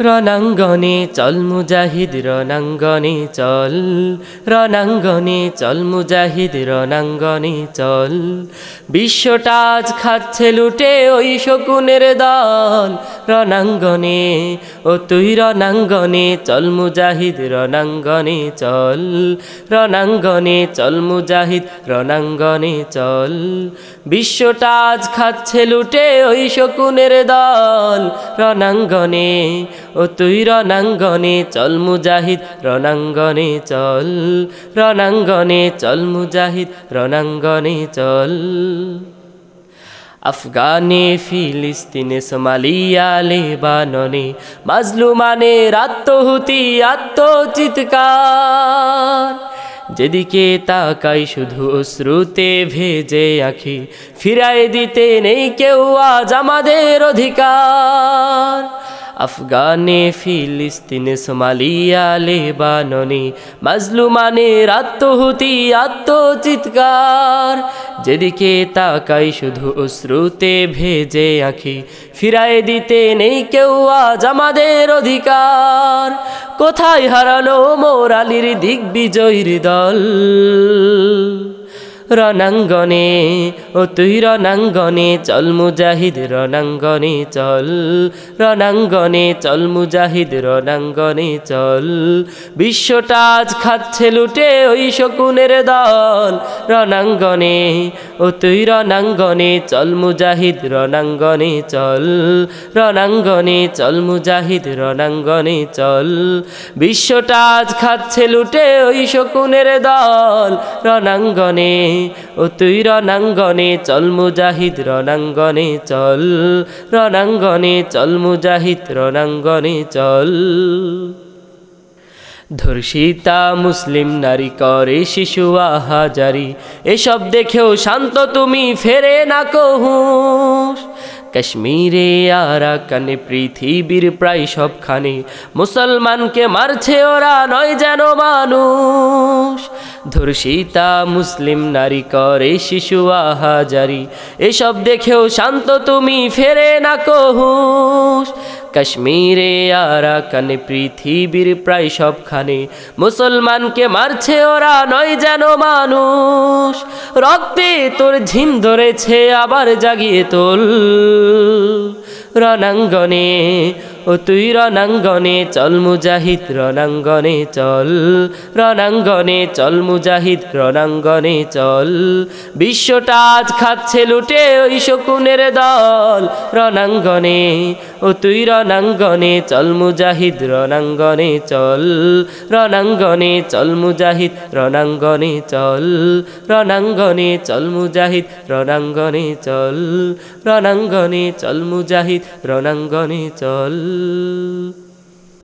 রণাঙ্গনে চল মুজাহিদ, রণাঙ্গনে চল। রণাঙ্গনে চল মুজাহিদ, রণাঙ্গনে চল। বিশ্বটা আজ খাচ্ছে লুটে ওই শকুনের দল। রণাঙ্গনে, ও তুই রণাঙ্গনে চল মুজাহিদ, রণাঙ্গনে চল। রণাঙ্গনে চল মুজাহিদ, রণাঙ্গনে চল। বিশ্বটা আজ খাচ্ছে লুটে ওই শকুনের দল। রণাঙ্গনে ও তুই রণাঙ্গনে চল মুজাহিদ, রণাঙ্গনে চল রণাঙ্গনে চল মুজাহিদ, রণাঙ্গনে চল। আফগানে, ফিলিস্তিনে, সোমালিয়া, লেবাননে মাজলুমানের আত্মহুতি, আত্মচিৎকার। যেদিকে তাকাই শুধু শ্রুতে ভেজে আখি ফিরাই দিতে নেই কেউ আজ আমাদের অধিকার। আফগানে, ফিলিস্তিনে, সোমালিয়া, লেবাননে মাজলুমানের আত্মহুতি আত্মচিৎকার। যেদিকে তাকাই শুধু শ্রুতে ভেজে আঁখি ফিরাই দিতে নেই কেউ আজ আমাদের অধিকার। কোথায় হারালো মোরালির দিগ্বিজয়ীর দল? রণাঙ্গনে, ও তুই রণাঙ্গনে চল মুজাহিদ, রণাঙ্গনে চল রণাঙ্গনে চল মুজাহিদ, রণাঙ্গনে চল। বিশ্বটা আজ খাচ্ছে লুটে ওই শকুনের দল। রণাঙ্গনে, ও তুই রণাঙ্গনে চল মুজাহিদ, রণাঙ্গনে চল রণাঙ্গনে চল মুজাহিদ, রণাঙ্গনে চল। বিশ্বটা আজ খাচ্ছে লুটে ওই শকুনের দল। রণাঙ্গনে ও তুই রণাঙ্গনে চল মুজাহিদ, রণাঙ্গনে চল রনাঙ্গনে চল মুজাহিদ, রণাঙ্গনে চল। ধর্ষিতা মুসলিম নারী করে শিশু আহাজারি, এসব দেখেও শান্ত তুমি, ফেরে না কহুস কাশ্মীরে, আরাকানে, পৃথিবীর প্রায় সবখানে মুসলমানকে মারছে ওরা, নয় যেন মানুষ। ধর্ষিতা, মুসলিম নারী করে, শিশু আহাজারি, এসব দেখেও শান্ত তুমি, ফেরে না কহুস কাশ্মীরে আরাকানে পৃথিবীর প্রায় সবখানে। মুসলমানকে মারছে ওরা, নয় যেন মানুষ। রক্তে তোর ঝিম ধরেছে, আবার জাগিয়ে তোল। রণাঙ্গনে ও তুই রণাঙ্গনে চল মুজাহিদ, রণাঙ্গনে চল রণাঙ্গনে চল মুজাহিদ, রণাঙ্গনে চল। বিশ্বটা আজ খাচ্ছে লুটে ওই শকুনের দল। রণাঙ্গনে, ও তুই রণাঙ্গনে চল মুজাহিদ, রণাঙ্গনে চল রণাঙ্গনে চল মুজাহিদ, রণাঙ্গনে চল রণাঙ্গনে চল মুজাহিদ, রণাঙ্গনে চল রণাঙ্গনে চল মুজাহিদ, রণাঙ্গনে চল। tư